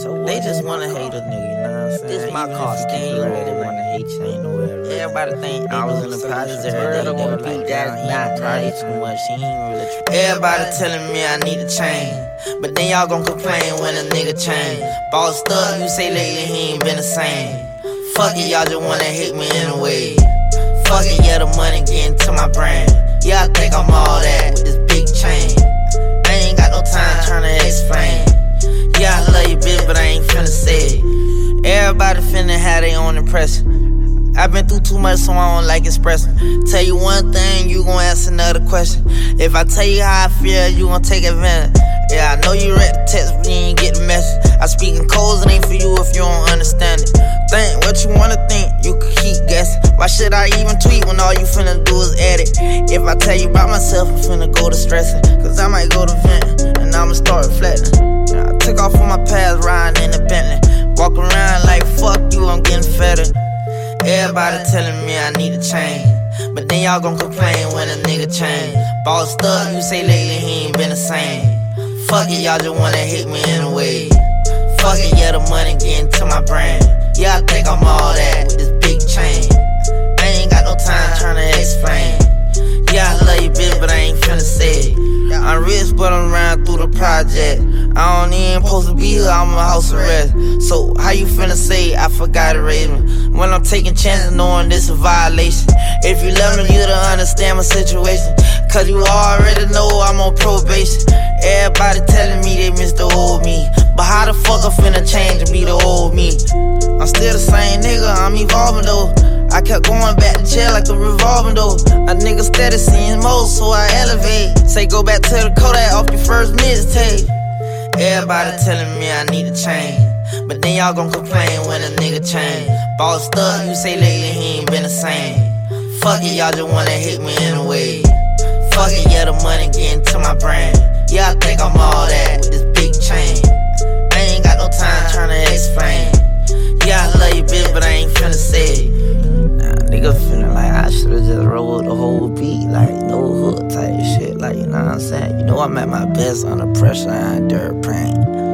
So They just wanna hate a nigga, you know what I'm saying? This my car, if you stay keep it real, ready. They wanna hate you, ain't nowhere. to Everybody think I was in the projects every day. They were like, that's "Damn, he not nice. too much. He ain't really tr-" Everybody telling me I need to change. But then y'all gon' complain when a nigga change. Bossed up, you say lately he ain't been the same. Fuck it, y'all just wanna hate me anyway. Fuck it, yeah, the money getting Everybody finna have their own impression. I've been through too much, so I don't like expressing. Tell you one thing, you gon' ask another question. If I tell you how I feel, you gon' take advantage. Yeah, I know you read the text, but you ain't get the message. I speak in codes, it ain't for you if you don't understand it. Think what you wanna think, you can keep guessing. Why should I even tweet when all you finna do is edit? If I tell you about myself, I'm finna go to stressing. Cause I might go to vent, and I'ma start reflecting. I took off on my past riding I'm getting fatter. Everybody telling me I need to change. But then y'all gon' complain when a nigga change. Bossed up, you say lately he ain't been the same. Fuck it, y'all just wanna hate me anyway. Fuck it, yeah, the money getting to my brain. Yeah, I think I'm all that with this I'm rich, but I'm around through the project. I don't even supposed to be here, I'm a house arrest. So, how you finna say I forgot to raise me? When I'm taking chances knowing this a violation. If you love me, you to understand my situation. Cause you already know I'm on probation. Everybody telling me they miss the old me. But how the fuck I finna change and be the old me? I'm still the same nigga, I'm evolving though. I kept going back to jail like a revolving door. A nigga steady seeing more, so I elevate. Say go back to the Kodak off your first mixtape. Everybody telling me I need to change. But then y'all gon' complain when a nigga change. Bossed up, you say lately he ain't been the same. Fuck it, y'all just wanna hit me anyway. Fuck it, yeah, the money getting to my brain. You know I'm at my best under pressure and dirt pain.